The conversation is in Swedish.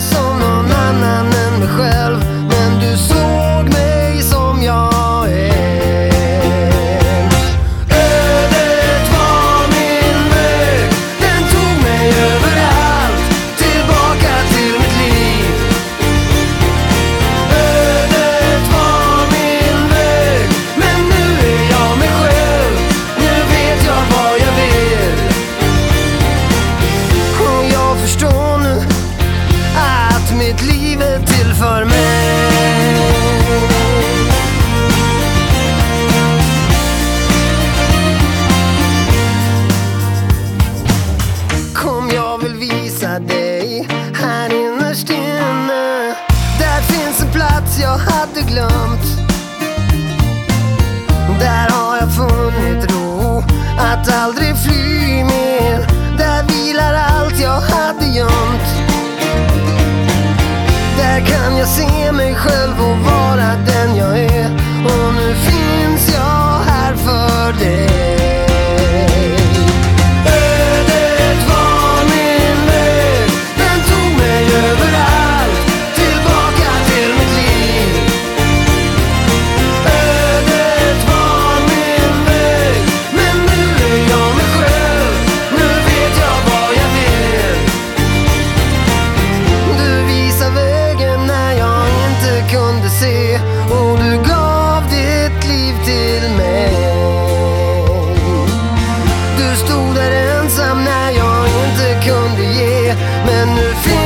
som någon annan än mig själv. hade glömt. Där har jag funnit ro att aldrig fly mer. Där vilar allt jag hade gömt. Där kan jag se mig själv och vara den och du gav ditt liv till mig. Du stod där ensam när jag inte kunde ge, men nu finns